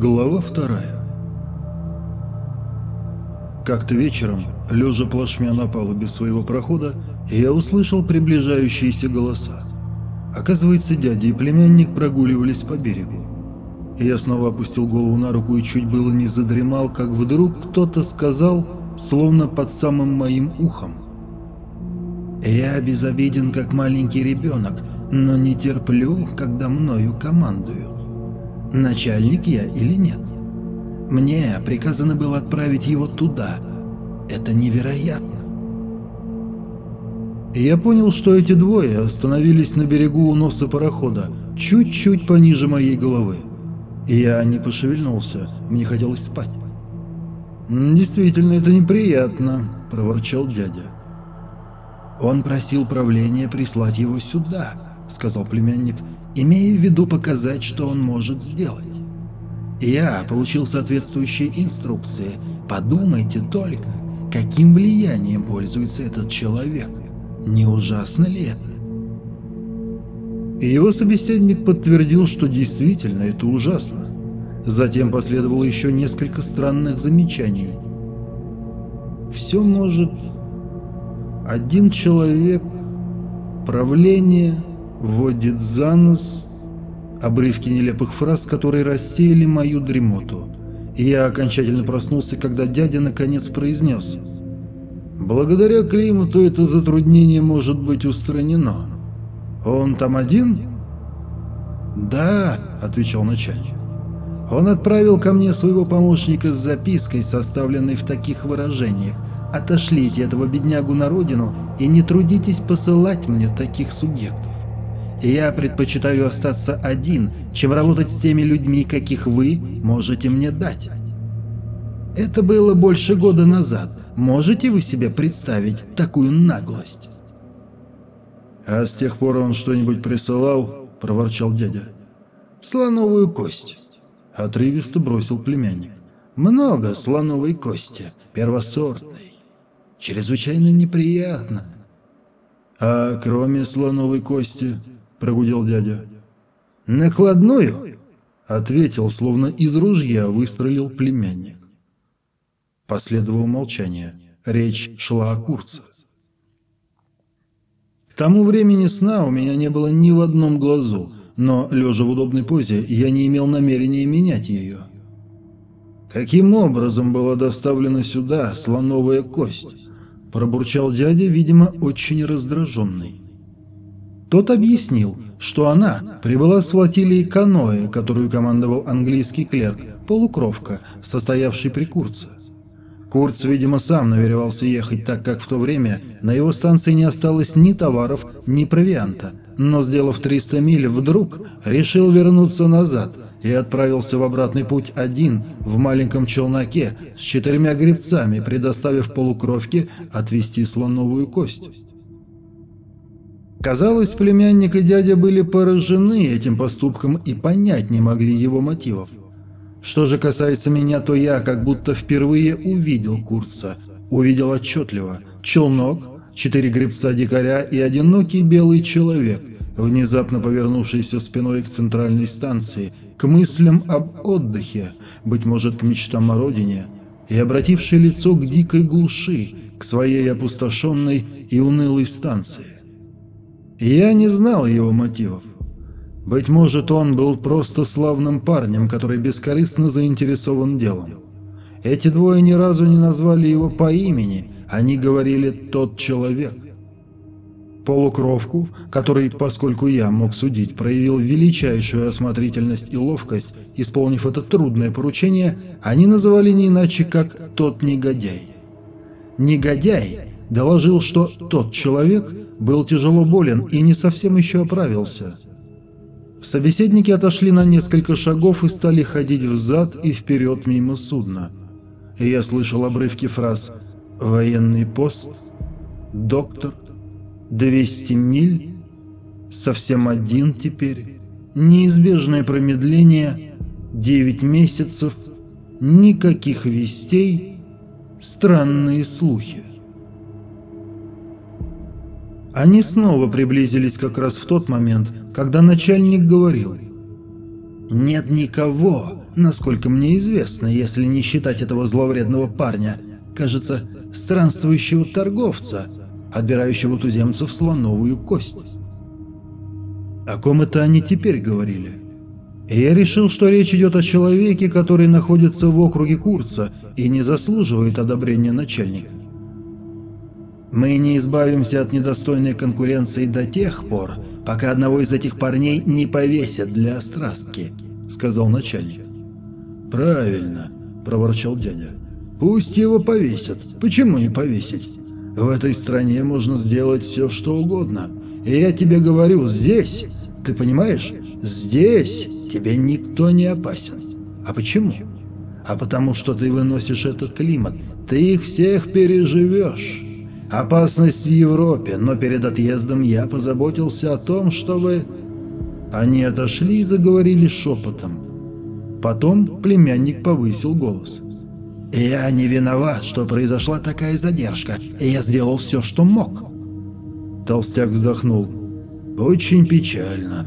Глава вторая Как-то вечером, лежа плашмя на палубе своего прохода, я услышал приближающиеся голоса. Оказывается, дядя и племянник прогуливались по берегу. Я снова опустил голову на руку и чуть было не задремал, как вдруг кто-то сказал, словно под самым моим ухом. «Я безобиден, как маленький ребенок, но не терплю, когда мною командуют. Начальник я или нет? Мне приказано было отправить его туда. Это невероятно. Я понял, что эти двое остановились на берегу у носа парохода, чуть-чуть пониже моей головы. Я не пошевельнулся, мне хотелось спать. «Действительно, это неприятно», – проворчал дядя. «Он просил правления прислать его сюда», – сказал племянник, имея в виду показать, что он может сделать. Я получил соответствующие инструкции. Подумайте только, каким влиянием пользуется этот человек. Не ужасно ли это? Его собеседник подтвердил, что действительно это ужасно. Затем последовало еще несколько странных замечаний. Все может... Один человек, правление, водит за нос обрывки нелепых фраз, которые рассеяли мою дремоту. И я окончательно проснулся, когда дядя наконец произнес. «Благодаря климату это затруднение может быть устранено. Он там один?» «Да», — отвечал начальник. «Он отправил ко мне своего помощника с запиской, составленной в таких выражениях. Отошлите этого беднягу на родину и не трудитесь посылать мне таких субъектов. Я предпочитаю остаться один, чем работать с теми людьми, каких вы можете мне дать. Это было больше года назад. Можете вы себе представить такую наглость? А с тех пор он что-нибудь присылал, проворчал дядя. Слоновую кость. Отрывисто бросил племянник. Много слоновой кости, первосортной. Чрезвычайно неприятно. А кроме слоновой кости, – прогудел дядя. «Накладную?» – ответил, словно из ружья выстрелил племянник. Последовало молчание. Речь шла о Курце. К тому времени сна у меня не было ни в одном глазу, но, лежа в удобной позе, я не имел намерения менять ее. «Каким образом была доставлена сюда слоновая кость?» – пробурчал дядя, видимо, очень раздраженный. Тот объяснил, что она прибыла с флотилией каноэ, которую командовал английский клерк, полукровка, состоявший при Курце. Курц, видимо, сам намеревался ехать, так как в то время на его станции не осталось ни товаров, ни провианта, но, сделав 300 миль, вдруг решил вернуться назад и отправился в обратный путь один в маленьком челноке с четырьмя гребцами, предоставив полукровке отвезти слоновую кость. Казалось, племянник и дядя были поражены этим поступком и понять не могли его мотивов. Что же касается меня, то я как будто впервые увидел Курца. Увидел отчетливо. Челнок, четыре гребца-дикаря и одинокий белый человек, внезапно повернувшийся спиной к центральной станции, к мыслям об отдыхе, быть может, к мечтам о родине, и обративший лицо к дикой глуши, к своей опустошенной и унылой станции. Я не знал его мотивов. Быть может, он был просто славным парнем, который бескорыстно заинтересован делом. Эти двое ни разу не назвали его по имени, они говорили «тот человек». Полукровку, который, поскольку я мог судить, проявил величайшую осмотрительность и ловкость, исполнив это трудное поручение, они называли не иначе, как «тот негодяй». Негодяй доложил, что тот человек был тяжело болен и не совсем еще оправился. Собеседники отошли на несколько шагов и стали ходить взад и вперед мимо судна. И я слышал обрывки фраз «военный пост», «доктор», «200 миль», «совсем один теперь», «неизбежное промедление», «9 месяцев», «никаких вестей», «странные слухи». Они снова приблизились как раз в тот момент, когда начальник говорил. «Нет никого, насколько мне известно, если не считать этого зловредного парня, кажется, странствующего торговца, отбирающего туземцев слоновую кость. О ком это они теперь говорили? Я решил, что речь идет о человеке, который находится в округе Курца и не заслуживает одобрения начальника. Мы не избавимся от недостойной конкуренции до тех пор, пока одного из этих парней не повесят для острастки», — сказал начальник. «Правильно», — проворчал дядя. «Пусть его повесят. Почему не повесить? В этой стране можно сделать все, что угодно. И я тебе говорю, здесь, ты понимаешь, здесь тебе никто не опасен. А почему? А потому что ты выносишь этот климат. Ты их всех переживешь». Опасность в Европе, но перед отъездом я позаботился о том, чтобы...» Они отошли и заговорили шепотом. Потом племянник повысил голос. «Я не виноват, что произошла такая задержка, я сделал все, что мог». Толстяк вздохнул. «Очень печально».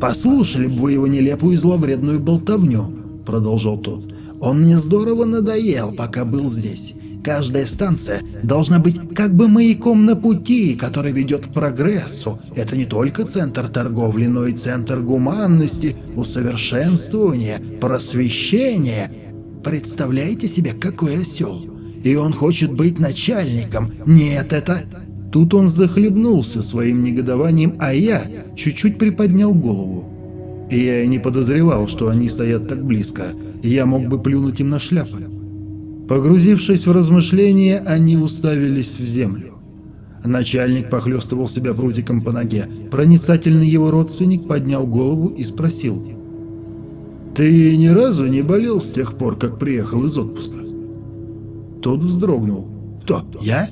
«Послушали бы вы его нелепую и зловредную болтовню», — продолжал тот. «Он мне здорово надоел, пока был здесь. Каждая станция должна быть как бы маяком на пути, который ведет к прогрессу. Это не только центр торговли, но и центр гуманности, усовершенствования, просвещения. Представляете себе, какой осел? И он хочет быть начальником. Нет, это... Тут он захлебнулся своим негодованием, а я чуть-чуть приподнял голову. И я и не подозревал, что они стоят так близко. Я мог бы плюнуть им на шляпы. Погрузившись в размышления, они уставились в землю. Начальник похлестывал себя прутиком по ноге. Проницательный его родственник поднял голову и спросил. «Ты ни разу не болел с тех пор, как приехал из отпуска?» Тот вздрогнул. «Кто? Я?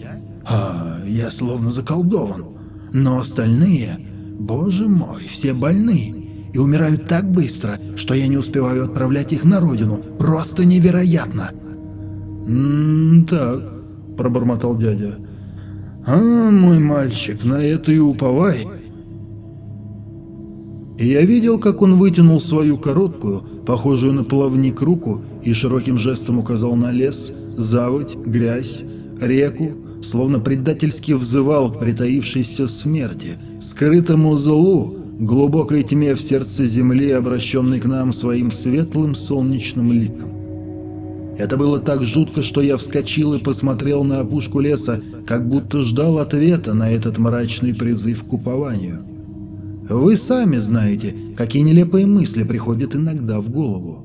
А, я словно заколдован. Но остальные, боже мой, все больны и умирают так быстро, что я не успеваю отправлять их на родину. Просто невероятно!» «М так пробормотал дядя. «А, мой мальчик, на это и уповай». И я видел, как он вытянул свою короткую, похожую на плавник руку, и широким жестом указал на лес, заводь, грязь, реку, словно предательски взывал к притаившейся смерти, скрытому злу, глубокой тьме в сердце земли, обращенной к нам своим светлым солнечным ликом. Это было так жутко, что я вскочил и посмотрел на опушку леса, как будто ждал ответа на этот мрачный призыв к упованию. Вы сами знаете, какие нелепые мысли приходят иногда в голову.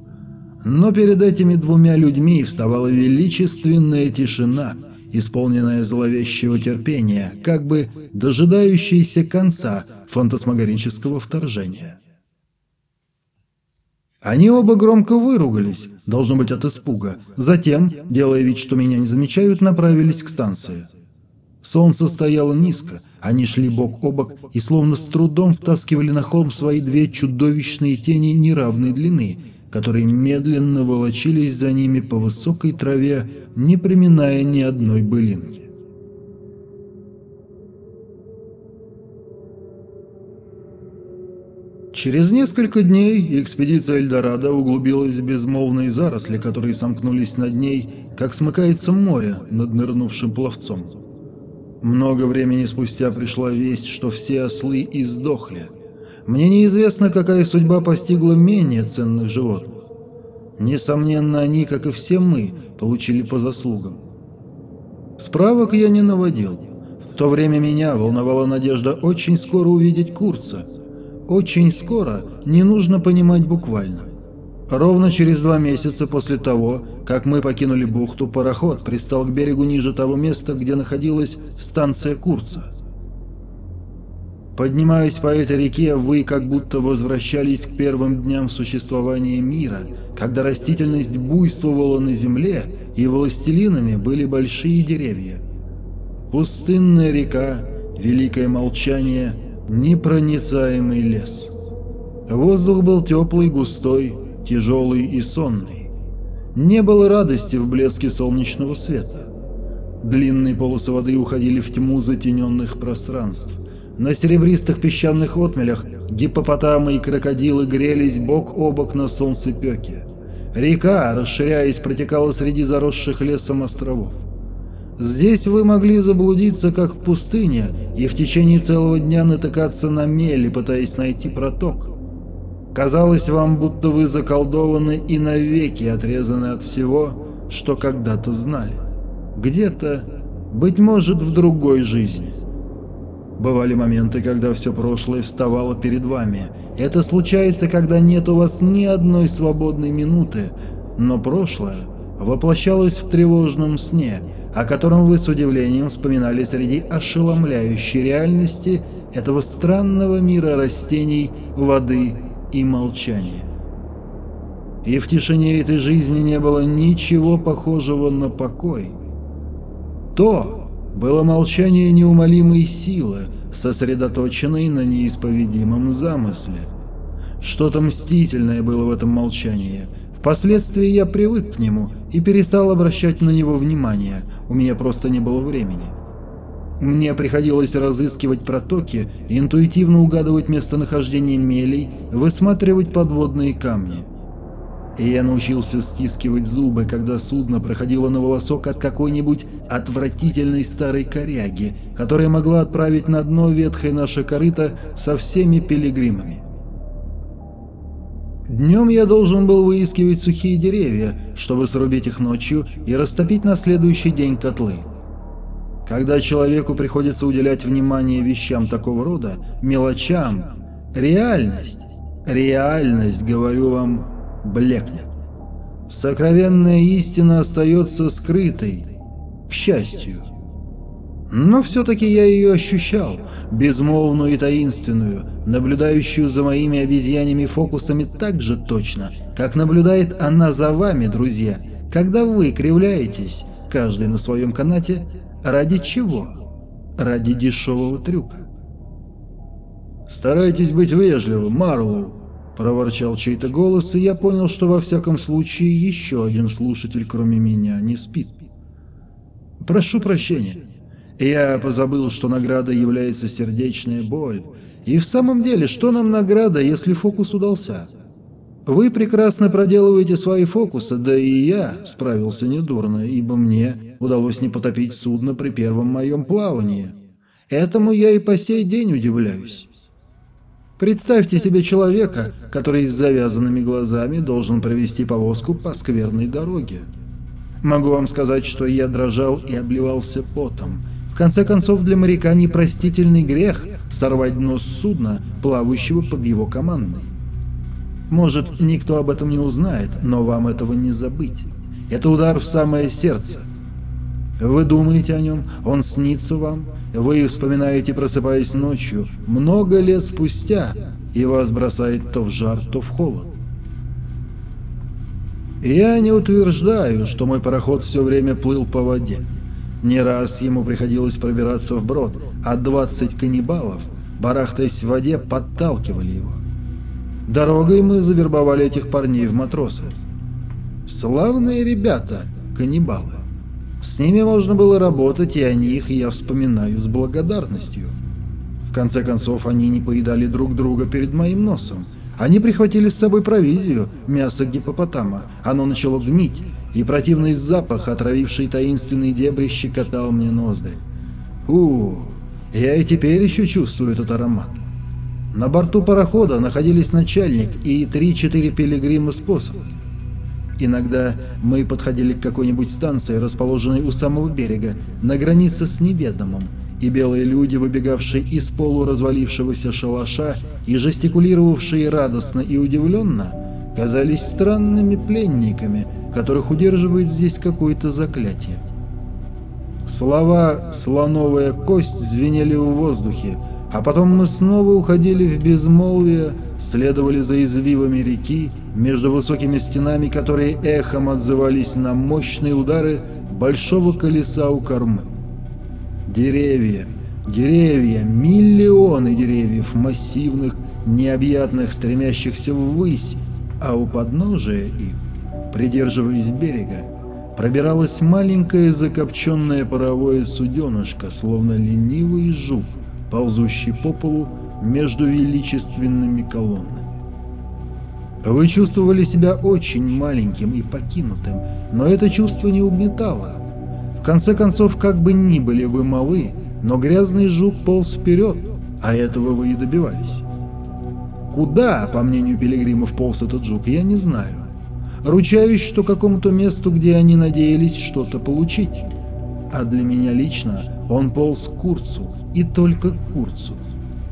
Но перед этими двумя людьми вставала величественная тишина, исполненная зловещего терпения, как бы дожидающаяся конца фантасмагорического вторжения. Они оба громко выругались, должно быть от испуга. Затем, делая вид, что меня не замечают, направились к станции. Солнце стояло низко, они шли бок о бок и словно с трудом втаскивали на холм свои две чудовищные тени неравной длины, которые медленно волочились за ними по высокой траве, не приминая ни одной былинки. Через несколько дней экспедиция Эльдорадо углубилась в безмолвные заросли, которые сомкнулись над ней, как смыкается море над нырнувшим пловцом. Много времени спустя пришла весть, что все ослы издохли. Мне неизвестно, какая судьба постигла менее ценных животных. Несомненно, они, как и все мы, получили по заслугам. Справок я не наводил. В то время меня волновала надежда очень скоро увидеть Курца – очень скоро не нужно понимать буквально. Ровно через два месяца после того, как мы покинули бухту, пароход пристал к берегу ниже того места, где находилась станция Курца. Поднимаясь по этой реке, вы как будто возвращались к первым дням существования мира, когда растительность буйствовала на земле, и властелинами были большие деревья. Пустынная река, великое молчание – непроницаемый лес. Воздух был теплый, густой, тяжелый и сонный. Не было радости в блеске солнечного света. Длинные полосы воды уходили в тьму затененных пространств. На серебристых песчаных отмелях гиппопотамы и крокодилы грелись бок о бок на солнцепеке. Река, расширяясь, протекала среди заросших лесом островов. Здесь вы могли заблудиться, как в пустыне, и в течение целого дня натыкаться на мели, пытаясь найти проток. Казалось вам, будто вы заколдованы и навеки отрезаны от всего, что когда-то знали. Где-то, быть может, в другой жизни. Бывали моменты, когда все прошлое вставало перед вами. Это случается, когда нет у вас ни одной свободной минуты, но прошлое воплощалось в тревожном сне, о котором вы с удивлением вспоминали среди ошеломляющей реальности этого странного мира растений, воды и молчания. И в тишине этой жизни не было ничего похожего на покой. То было молчание неумолимой силы, сосредоточенной на неисповедимом замысле. Что-то мстительное было в этом молчании – Впоследствии я привык к нему и перестал обращать на него внимание, у меня просто не было времени. Мне приходилось разыскивать протоки, интуитивно угадывать местонахождение мелей, высматривать подводные камни. И я научился стискивать зубы, когда судно проходило на волосок от какой-нибудь отвратительной старой коряги, которая могла отправить на дно ветхое наше корыто со всеми пилигримами. Днем я должен был выискивать сухие деревья, чтобы срубить их ночью и растопить на следующий день котлы. Когда человеку приходится уделять внимание вещам такого рода, мелочам, реальность, реальность, говорю вам, блекнет. Сокровенная истина остается скрытой, к счастью. Но все-таки я ее ощущал, безмолвную и таинственную, наблюдающую за моими обезьяньями фокусами так же точно, как наблюдает она за вами, друзья, когда вы кривляетесь, каждый на своем канате, ради чего? Ради дешевого трюка. «Старайтесь быть вежливым, Марлоу», — проворчал чей-то голос, и я понял, что во всяком случае еще один слушатель, кроме меня, не спит. «Прошу прощения». Я позабыл, что награда является сердечная боль. И в самом деле, что нам награда, если фокус удался? Вы прекрасно проделываете свои фокусы, да и я справился недурно, ибо мне удалось не потопить судно при первом моем плавании. Этому я и по сей день удивляюсь. Представьте себе человека, который с завязанными глазами должен провести повозку по скверной дороге. Могу вам сказать, что я дрожал и обливался потом, в конце концов, для моряка непростительный грех сорвать нос судна, плавающего под его командой. Может, никто об этом не узнает, но вам этого не забыть. Это удар в самое сердце. Вы думаете о нем, он снится вам, вы вспоминаете, просыпаясь ночью, много лет спустя, и вас бросает то в жар, то в холод. Я не утверждаю, что мой пароход все время плыл по воде. Не раз ему приходилось пробираться вброд, а 20 каннибалов, барахтаясь в воде, подталкивали его. Дорогой мы завербовали этих парней в матросы. Славные ребята, каннибалы. С ними можно было работать, и о них я вспоминаю с благодарностью. В конце концов, они не поедали друг друга перед моим носом. Они прихватили с собой провизию, мясо гипопотама. Оно начало гнить, и противный запах, отравивший таинственные дебри, щекотал мне ноздри. У, я и теперь еще чувствую этот аромат. На борту парохода находились начальник и три-четыре пилигрима с. Иногда мы подходили к какой-нибудь станции, расположенной у самого берега, на границе с неведомым, и белые люди, выбегавшие из полуразвалившегося шалаша и жестикулировавшие радостно и удивленно, казались странными пленниками, которых удерживает здесь какое-то заклятие. Слова «слоновая кость» звенели в воздухе, а потом мы снова уходили в безмолвие, следовали за извивами реки, между высокими стенами, которые эхом отзывались на мощные удары большого колеса у кормы. Деревья, деревья, миллионы деревьев, массивных, необъятных, стремящихся ввысь, а у подножия их Придерживаясь берега, пробиралась маленькая закопченная паровое суденышко, словно ленивый жук, ползущий по полу между величественными колоннами. Вы чувствовали себя очень маленьким и покинутым, но это чувство не угнетало. В конце концов, как бы ни были вы малы, но грязный жук полз вперед, а этого вы и добивались. Куда, по мнению пилигримов, полз этот жук, я не знаю. Ручаюсь, что какому-то месту, где они надеялись что-то получить. А для меня лично он полз к Курцу, и только к Курцу.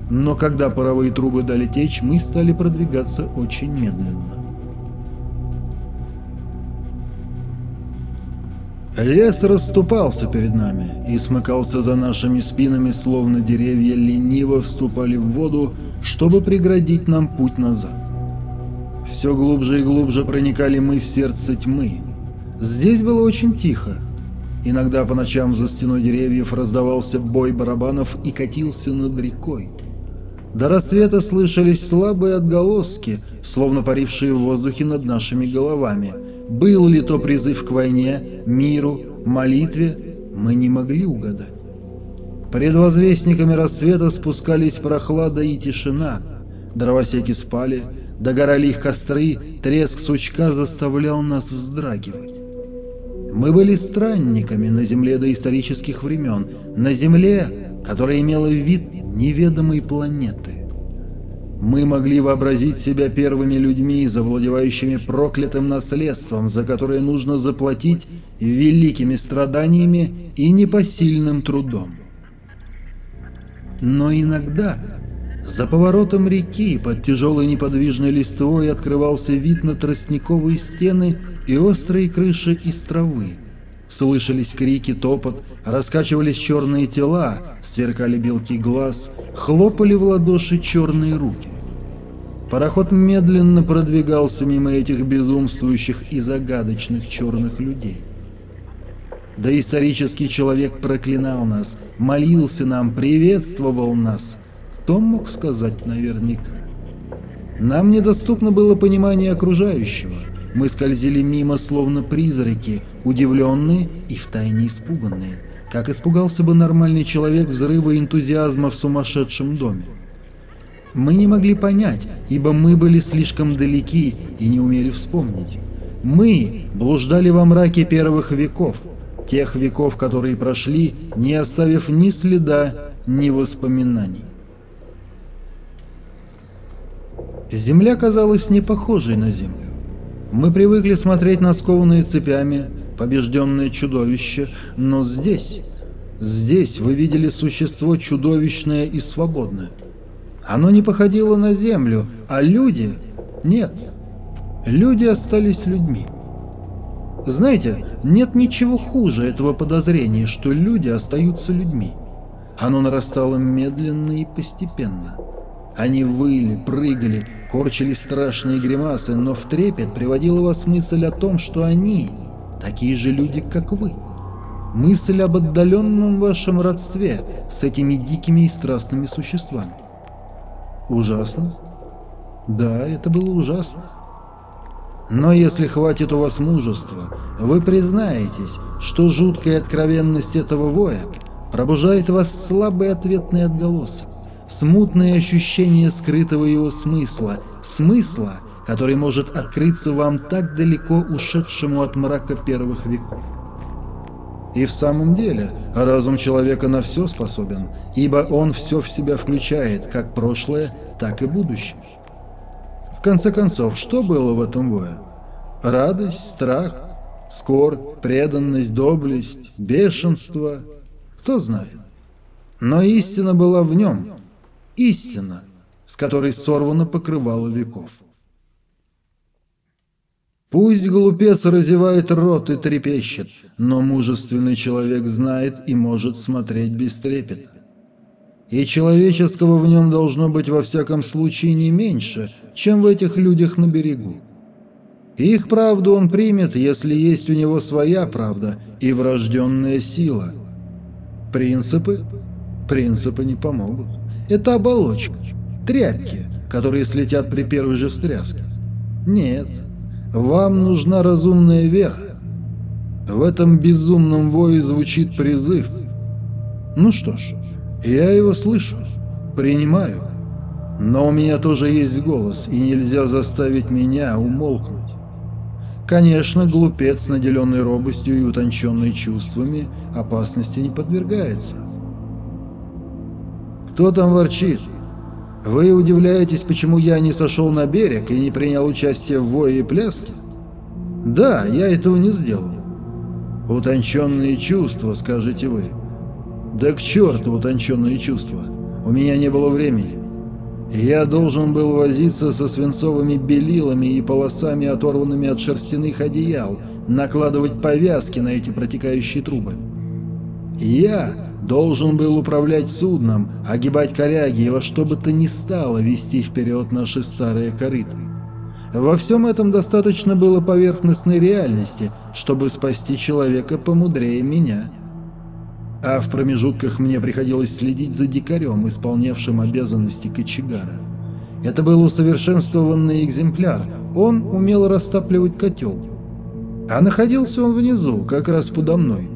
Но когда паровые трубы дали течь, мы стали продвигаться очень медленно. Лес расступался перед нами и смыкался за нашими спинами, словно деревья лениво вступали в воду, чтобы преградить нам путь назад. Все глубже и глубже проникали мы в сердце тьмы. Здесь было очень тихо. Иногда по ночам за стеной деревьев раздавался бой барабанов и катился над рекой. До рассвета слышались слабые отголоски, словно парившие в воздухе над нашими головами. Был ли то призыв к войне, миру, молитве, мы не могли угадать. Пред возвестниками рассвета спускались прохлада и тишина. Дровосеки спали, догорали их костры, треск сучка заставлял нас вздрагивать. Мы были странниками на земле доисторических времен, на земле, которая имела вид неведомой планеты. Мы могли вообразить себя первыми людьми, завладевающими проклятым наследством, за которое нужно заплатить великими страданиями и непосильным трудом. Но иногда за поворотом реки под тяжелой неподвижной листвой открывался вид на тростниковые стены и острые крыши из травы. Слышались крики, топот, раскачивались черные тела, сверкали белки глаз, хлопали в ладоши черные руки. Пароход медленно продвигался мимо этих безумствующих и загадочных черных людей. Да исторический человек проклинал нас, молился нам, приветствовал нас. Кто мог сказать наверняка? Нам недоступно было понимание окружающего – мы скользили мимо, словно призраки, удивленные и втайне испуганные, как испугался бы нормальный человек взрыва энтузиазма в сумасшедшем доме. Мы не могли понять, ибо мы были слишком далеки и не умели вспомнить. Мы блуждали во мраке первых веков, тех веков, которые прошли, не оставив ни следа, ни воспоминаний. Земля казалась не похожей на Землю. Мы привыкли смотреть на скованные цепями, побежденное чудовище, но здесь, здесь вы видели существо чудовищное и свободное. Оно не походило на землю, а люди... Нет, люди остались людьми. Знаете, нет ничего хуже этого подозрения, что люди остаются людьми. Оно нарастало медленно и постепенно. Они выли, прыгали, корчили страшные гримасы, но в трепет приводила вас мысль о том, что они такие же люди, как вы. Мысль об отдаленном вашем родстве с этими дикими и страстными существами. Ужасно? Да, это было ужасно. Но если хватит у вас мужества, вы признаетесь, что жуткая откровенность этого воя пробуждает вас слабый ответный отголосок смутное ощущение скрытого его смысла, смысла, который может открыться вам так далеко ушедшему от мрака первых веков. И в самом деле, разум человека на все способен, ибо он все в себя включает, как прошлое, так и будущее. В конце концов, что было в этом вое? Радость, страх, скорбь, преданность, доблесть, бешенство? Кто знает. Но истина была в нем, истина, с которой сорвано покрывало веков. Пусть глупец разевает рот и трепещет, но мужественный человек знает и может смотреть без трепета. И человеческого в нем должно быть во всяком случае не меньше, чем в этих людях на берегу. Их правду он примет, если есть у него своя правда и врожденная сила. Принципы? Принципы не помогут. Это оболочка, тряпки, которые слетят при первой же встряске. Нет, вам нужна разумная вера. В этом безумном вое звучит призыв. Ну что ж, я его слышу. Принимаю. Но у меня тоже есть голос, и нельзя заставить меня умолкнуть. Конечно, глупец, наделенный робостью и утонченными чувствами, опасности не подвергается. Кто там ворчит? Вы удивляетесь, почему я не сошел на берег и не принял участие в вое и пляске? Да, я этого не сделал. Утонченные чувства, скажете вы. Да к черту утонченные чувства. У меня не было времени. Я должен был возиться со свинцовыми белилами и полосами, оторванными от шерстяных одеял, накладывать повязки на эти протекающие трубы. Я должен был управлять судном, огибать коряги и во что бы то ни стало вести вперед наши старые корыты. Во всем этом достаточно было поверхностной реальности, чтобы спасти человека помудрее меня. А в промежутках мне приходилось следить за дикарем, исполнявшим обязанности кочегара. Это был усовершенствованный экземпляр, он умел растапливать котел. А находился он внизу, как раз подо мной.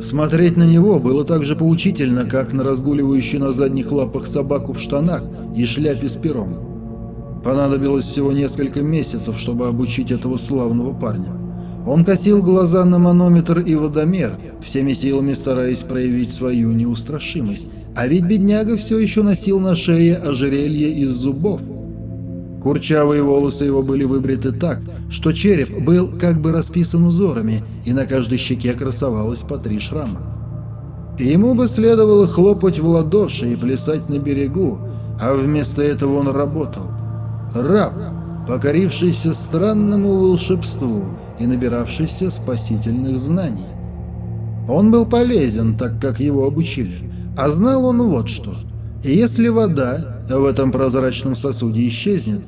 Смотреть на него было так же поучительно, как на разгуливающую на задних лапах собаку в штанах и шляпе с пером. Понадобилось всего несколько месяцев, чтобы обучить этого славного парня. Он косил глаза на манометр и водомер, всеми силами стараясь проявить свою неустрашимость. А ведь бедняга все еще носил на шее ожерелье из зубов. Курчавые волосы его были выбриты так, что череп был как бы расписан узорами, и на каждой щеке красовалось по три шрама. Ему бы следовало хлопать в ладоши и плясать на берегу, а вместо этого он работал. Раб, покорившийся странному волшебству и набиравшийся спасительных знаний. Он был полезен, так как его обучили, а знал он вот что. Если вода в этом прозрачном сосуде исчезнет,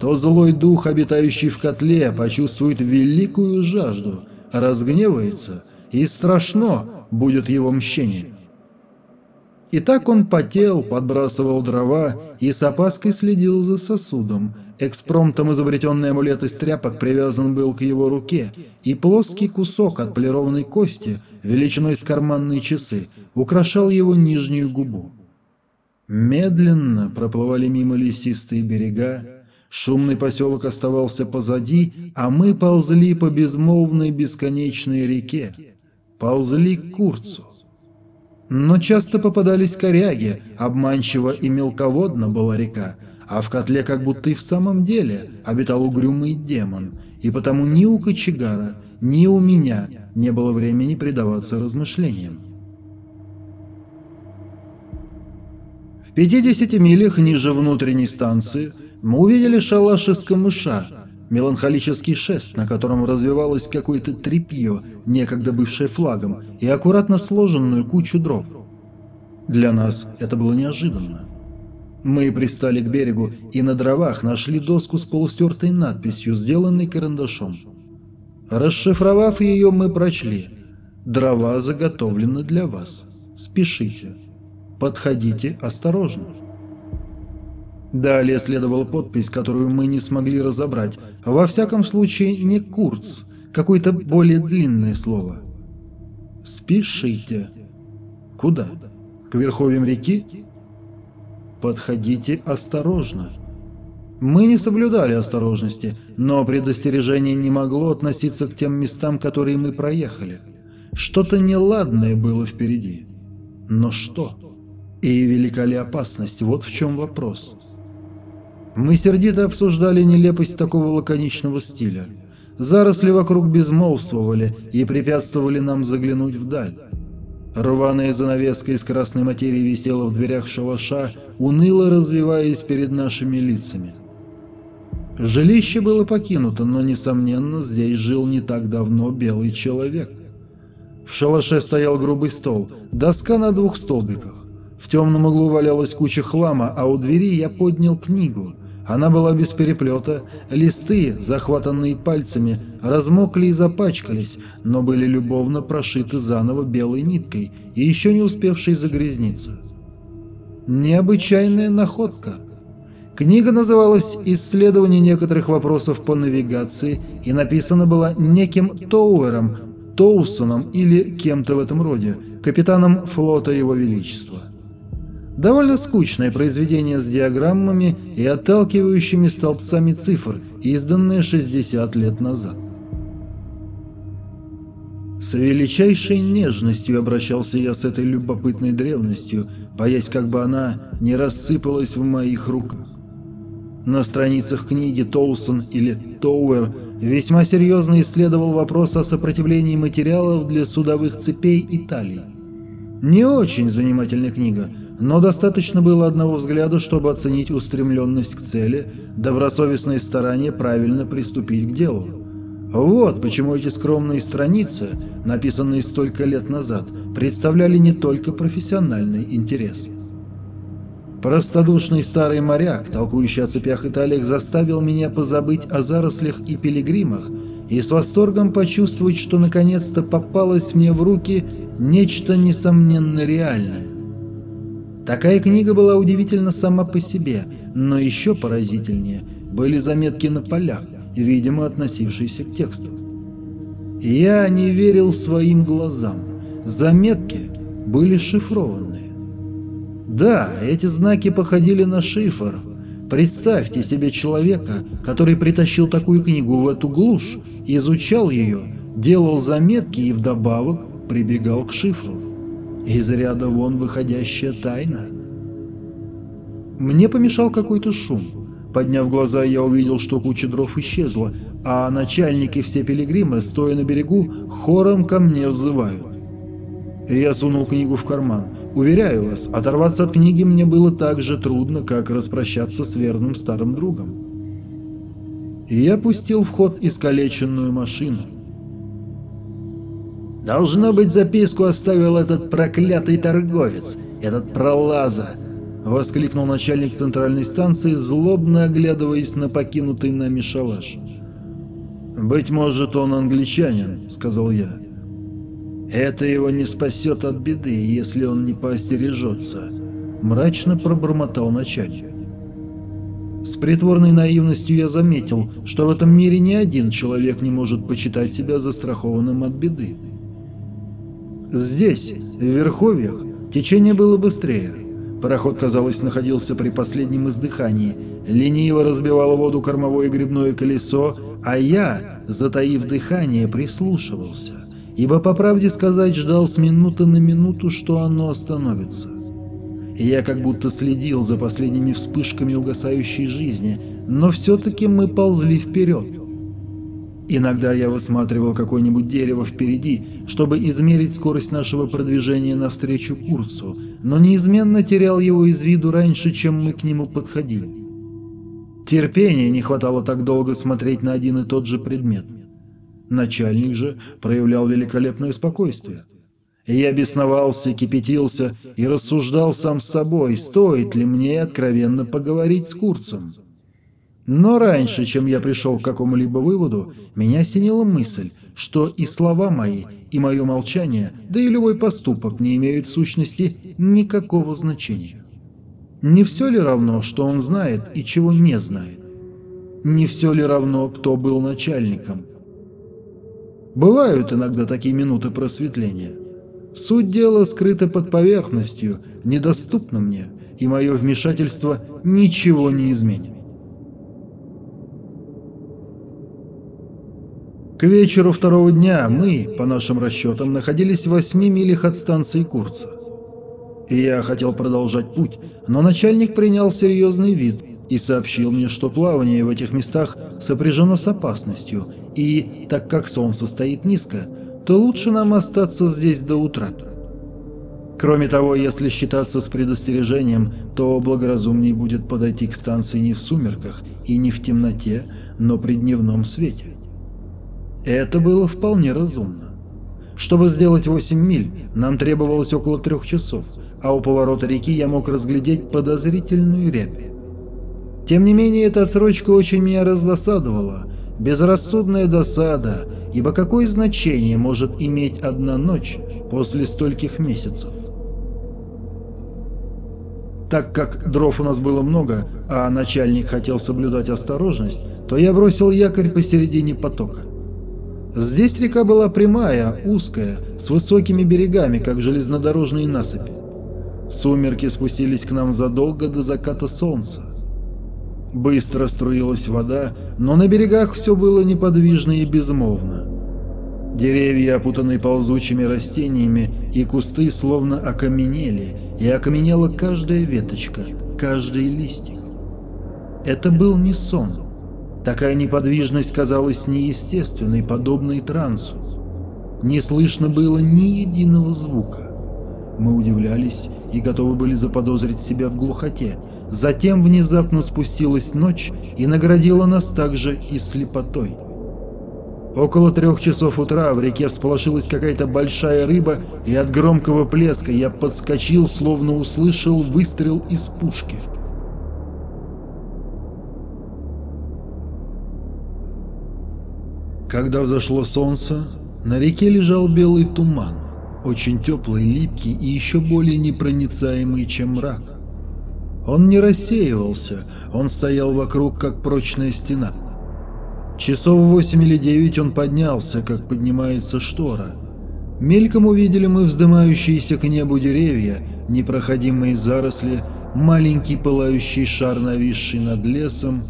то злой дух, обитающий в котле, почувствует великую жажду, разгневается, и страшно будет его мщение. И так он потел, подбрасывал дрова и с опаской следил за сосудом. Экспромтом изобретенный амулет из тряпок привязан был к его руке, и плоский кусок от полированной кости, величиной с карманные часы, украшал его нижнюю губу. Медленно проплывали мимо лесистые берега, шумный поселок оставался позади, а мы ползли по безмолвной бесконечной реке, ползли к Курцу. Но часто попадались коряги, обманчиво и мелководна была река, а в котле как будто и в самом деле обитал угрюмый демон, и потому ни у кочегара, ни у меня не было времени предаваться размышлениям. В 50 милях ниже внутренней станции мы увидели шалаш из камыша, меланхолический шест, на котором развивалось какое-то тряпье, некогда бывшее флагом, и аккуратно сложенную кучу дров. Для нас это было неожиданно. Мы пристали к берегу и на дровах нашли доску с полустертой надписью, сделанной карандашом. Расшифровав ее, мы прочли «Дрова заготовлены для вас. Спешите. Подходите осторожно». Далее следовала подпись, которую мы не смогли разобрать. Во всяком случае, не «Курц», какое-то более длинное слово. «Спешите». Куда? К верховьям реки? Подходите осторожно. Мы не соблюдали осторожности, но предостережение не могло относиться к тем местам, которые мы проехали. Что-то неладное было впереди. Но что? И велика ли опасность? Вот в чем вопрос. Мы сердито обсуждали нелепость такого лаконичного стиля. Заросли вокруг безмолвствовали и препятствовали нам заглянуть вдаль. Рваная занавеска из красной материи висела в дверях шалаша, уныло развиваясь перед нашими лицами. Жилище было покинуто, но, несомненно, здесь жил не так давно белый человек. В шалаше стоял грубый стол, доска на двух столбиках. В темном углу валялась куча хлама, а у двери я поднял книгу – она была без переплета, листы, захватанные пальцами, размокли и запачкались, но были любовно прошиты заново белой ниткой и еще не успевшей загрязниться. Необычайная находка. Книга называлась «Исследование некоторых вопросов по навигации» и написана была неким Тоуэром, Тоусоном или кем-то в этом роде, капитаном флота Его Величества. Довольно скучное произведение с диаграммами и отталкивающими столбцами цифр, изданное 60 лет назад. С величайшей нежностью обращался я с этой любопытной древностью, боясь, как бы она не рассыпалась в моих руках. На страницах книги Тоусон или Тоуэр весьма серьезно исследовал вопрос о сопротивлении материалов для судовых цепей Италии. Не очень занимательная книга, но достаточно было одного взгляда, чтобы оценить устремленность к цели, добросовестное старание правильно приступить к делу. Вот почему эти скромные страницы, написанные столько лет назад, представляли не только профессиональный интерес. Простодушный старый моряк, толкующий о цепях и заставил меня позабыть о зарослях и пилигримах и с восторгом почувствовать, что наконец-то попалось мне в руки нечто несомненно реальное. Такая книга была удивительна сама по себе, но еще поразительнее были заметки на полях, видимо относившиеся к тексту. Я не верил своим глазам. Заметки были шифрованные. Да, эти знаки походили на шифр. Представьте себе человека, который притащил такую книгу в эту глушь, изучал ее, делал заметки и вдобавок прибегал к шифру. Из ряда вон выходящая тайна. Мне помешал какой-то шум. Подняв глаза, я увидел, что куча дров исчезла, а начальники все пилигримы, стоя на берегу, хором ко мне взывают. Я сунул книгу в карман. Уверяю вас, оторваться от книги мне было так же трудно, как распрощаться с верным старым другом. я пустил в ход искалеченную машину. «Должно быть, записку оставил этот проклятый торговец, этот пролаза!» — воскликнул начальник центральной станции, злобно оглядываясь на покинутый нами шалаш. «Быть может, он англичанин», — сказал я. Это его не спасет от беды, если он не поостережется», — мрачно пробормотал начальник. С притворной наивностью я заметил, что в этом мире ни один человек не может почитать себя застрахованным от беды. Здесь, в Верховьях, течение было быстрее. Пароход, казалось, находился при последнем издыхании. Лениво разбивало воду кормовое грибное колесо, а я, затаив дыхание, прислушивался ибо, по правде сказать, ждал с минуты на минуту, что оно остановится. Я как будто следил за последними вспышками угасающей жизни, но все-таки мы ползли вперед. Иногда я высматривал какое-нибудь дерево впереди, чтобы измерить скорость нашего продвижения навстречу курсу, но неизменно терял его из виду раньше, чем мы к нему подходили. Терпения не хватало так долго смотреть на один и тот же предмет. Начальник же проявлял великолепное спокойствие. Я бесновался, кипятился и рассуждал сам с собой, стоит ли мне откровенно поговорить с Курцем. Но раньше, чем я пришел к какому-либо выводу, меня осенила мысль, что и слова мои, и мое молчание, да и любой поступок не имеют в сущности никакого значения. Не все ли равно, что он знает и чего не знает? Не все ли равно, кто был начальником? Бывают иногда такие минуты просветления. Суть дела скрыта под поверхностью, недоступна мне, и мое вмешательство ничего не изменит. К вечеру второго дня мы, по нашим расчетам, находились в восьми милях от станции Курца. И я хотел продолжать путь, но начальник принял серьезный вид и сообщил мне, что плавание в этих местах сопряжено с опасностью, и, так как солнце стоит низко, то лучше нам остаться здесь до утра. Кроме того, если считаться с предостережением, то благоразумнее будет подойти к станции не в сумерках и не в темноте, но при дневном свете. Это было вполне разумно. Чтобы сделать 8 миль, нам требовалось около трех часов, а у поворота реки я мог разглядеть подозрительную рябь. Тем не менее, эта отсрочка очень меня раздосадовала. Безрассудная досада, ибо какое значение может иметь одна ночь после стольких месяцев? Так как дров у нас было много, а начальник хотел соблюдать осторожность, то я бросил якорь посередине потока. Здесь река была прямая, узкая, с высокими берегами, как железнодорожные насыпи. Сумерки спустились к нам задолго до заката солнца. Быстро струилась вода, но на берегах все было неподвижно и безмолвно. Деревья, опутанные ползучими растениями, и кусты словно окаменели, и окаменела каждая веточка, каждый листик. Это был не сон. Такая неподвижность казалась неестественной, подобной трансу. Не слышно было ни единого звука. Мы удивлялись и готовы были заподозрить себя в глухоте. Затем внезапно спустилась ночь и наградила нас также и слепотой. Около трех часов утра в реке всполошилась какая-то большая рыба, и от громкого плеска я подскочил, словно услышал выстрел из пушки. Когда взошло солнце, на реке лежал белый туман, очень теплый, липкий и еще более непроницаемый, чем мрак. Он не рассеивался, он стоял вокруг, как прочная стена. Часов восемь или девять он поднялся, как поднимается штора. Мельком увидели мы вздымающиеся к небу деревья, непроходимые заросли, маленький пылающий шар, нависший над лесом.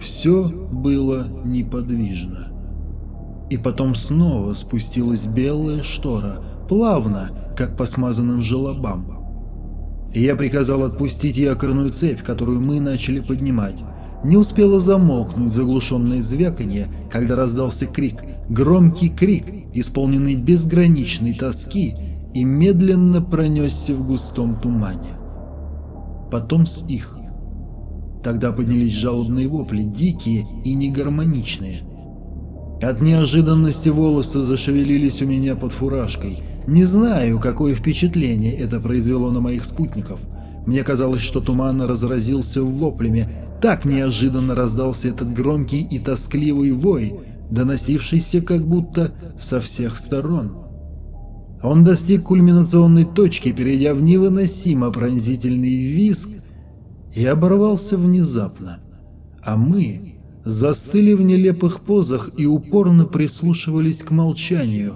Все было неподвижно. И потом снова спустилась белая штора, плавно, как по смазанным желобам. Я приказал отпустить якорную цепь, которую мы начали поднимать. Не успела замолкнуть заглушенное звяканье, когда раздался крик, громкий крик, исполненный безграничной тоски, и медленно пронесся в густом тумане. Потом стих. Тогда поднялись жалобные вопли, дикие и негармоничные – от неожиданности волосы зашевелились у меня под фуражкой. Не знаю, какое впечатление это произвело на моих спутников. Мне казалось, что туман разразился воплями. Так неожиданно раздался этот громкий и тоскливый вой, доносившийся как будто со всех сторон. Он достиг кульминационной точки, перейдя в невыносимо пронзительный визг, и оборвался внезапно. А мы застыли в нелепых позах и упорно прислушивались к молчанию,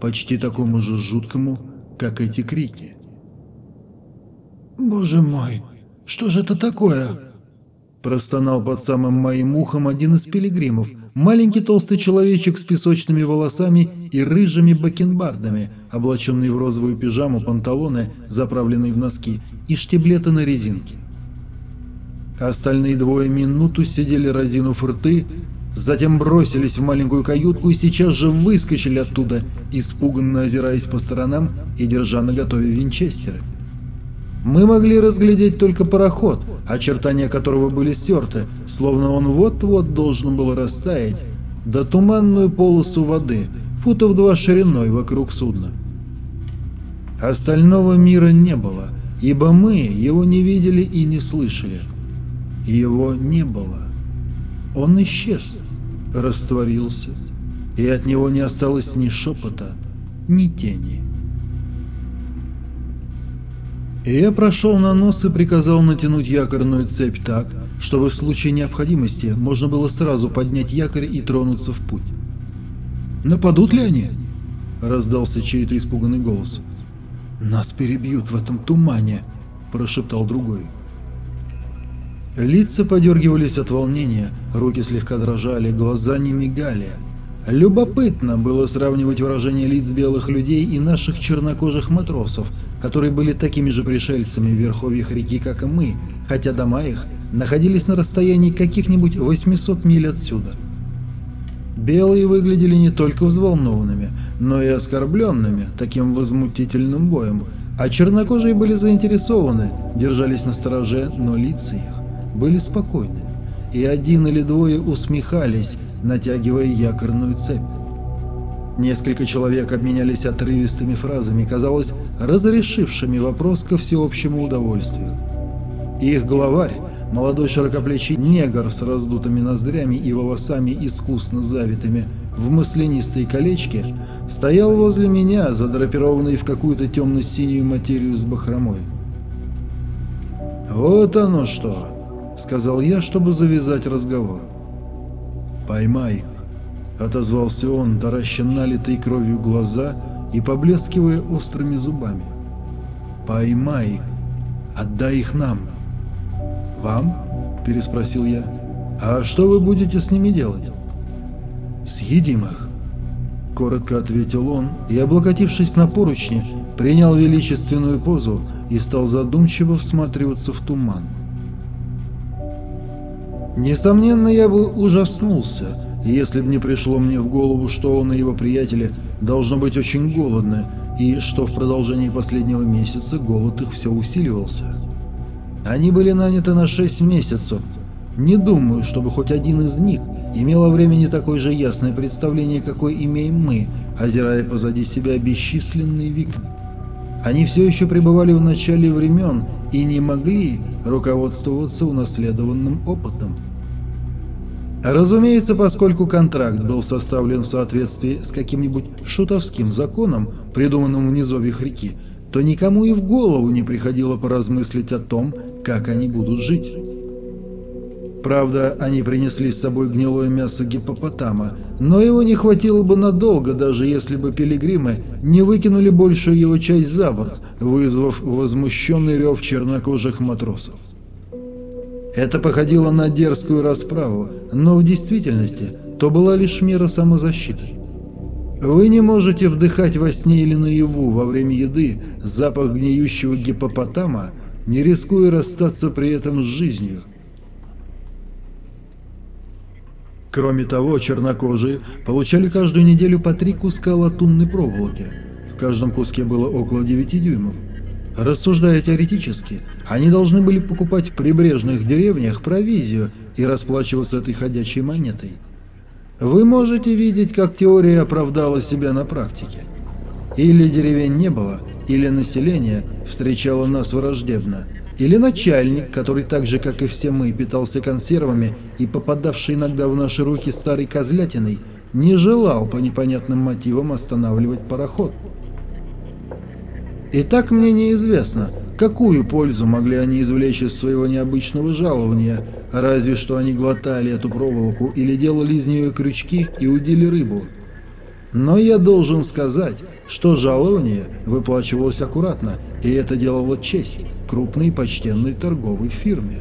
почти такому же жуткому, как эти крики. «Боже мой, что же это такое?» Простонал под самым моим ухом один из пилигримов, маленький толстый человечек с песочными волосами и рыжими бакенбардами, облаченный в розовую пижаму, панталоны, заправленные в носки, и штиблеты на резинке. Остальные двое минуту сидели разинув рты, затем бросились в маленькую каютку и сейчас же выскочили оттуда, испуганно озираясь по сторонам и держа наготове винчестеры. Мы могли разглядеть только пароход, очертания которого были стерты, словно он вот-вот должен был растаять, да туманную полосу воды, футов два шириной вокруг судна. Остального мира не было, ибо мы его не видели и не слышали. Его не было. Он исчез, растворился, и от него не осталось ни шепота, ни тени. И я прошел на нос и приказал натянуть якорную цепь так, чтобы в случае необходимости можно было сразу поднять якорь и тронуться в путь. «Нападут ли они?» – раздался чей-то испуганный голос. «Нас перебьют в этом тумане», – прошептал другой. Лица подергивались от волнения, руки слегка дрожали, глаза не мигали. Любопытно было сравнивать выражение лиц белых людей и наших чернокожих матросов, которые были такими же пришельцами в верховьях реки, как и мы, хотя дома их находились на расстоянии каких-нибудь 800 миль отсюда. Белые выглядели не только взволнованными, но и оскорбленными таким возмутительным боем, а чернокожие были заинтересованы, держались на стороже, но лица их были спокойны, и один или двое усмехались, натягивая якорную цепь. Несколько человек обменялись отрывистыми фразами, казалось, разрешившими вопрос ко всеобщему удовольствию. Их главарь, молодой широкоплечий негр с раздутыми ноздрями и волосами искусно завитыми в маслянистой колечке, стоял возле меня, задрапированный в какую-то темно-синюю материю с бахромой. «Вот оно что!» Сказал я, чтобы завязать разговор. «Поймай!» — отозвался он, тараща налитой кровью глаза и поблескивая острыми зубами. Поймай их. Отдай их нам. Вам? Переспросил я. А что вы будете с ними делать? Съедим их. Коротко ответил он и, облокотившись на поручни, принял величественную позу и стал задумчиво всматриваться в туман. Несомненно, я бы ужаснулся, если бы не пришло мне в голову, что он и его приятели должно быть очень голодны, и что в продолжении последнего месяца голод их все усиливался. Они были наняты на 6 месяцев. Не думаю, чтобы хоть один из них имел о времени такое же ясное представление, какое имеем мы, озирая позади себя бесчисленные века. Они все еще пребывали в начале времен и не могли руководствоваться унаследованным опытом. Разумеется, поскольку контракт был составлен в соответствии с каким-нибудь шутовским законом, придуманным в низовьях реки, то никому и в голову не приходило поразмыслить о том, как они будут жить. Правда, они принесли с собой гнилое мясо гиппопотама, но его не хватило бы надолго, даже если бы пилигримы не выкинули большую его часть за борт, вызвав возмущенный рев чернокожих матросов. Это походило на дерзкую расправу, но в действительности то была лишь мера самозащиты. Вы не можете вдыхать во сне или наяву во время еды запах гниющего гиппопотама, не рискуя расстаться при этом с жизнью. Кроме того, чернокожие получали каждую неделю по три куска латунной проволоки. В каждом куске было около 9 дюймов. Рассуждая теоретически, они должны были покупать в прибрежных деревнях провизию и расплачиваться этой ходячей монетой. Вы можете видеть, как теория оправдала себя на практике. Или деревень не было, или население встречало нас враждебно, или начальник, который так же, как и все мы, питался консервами и попадавший иногда в наши руки старой козлятиной, не желал по непонятным мотивам останавливать пароход. И так мне неизвестно, какую пользу могли они извлечь из своего необычного жалования, разве что они глотали эту проволоку или делали из нее крючки и удили рыбу. Но я должен сказать, что жалование выплачивалось аккуратно, и это делало честь крупной почтенной торговой фирме.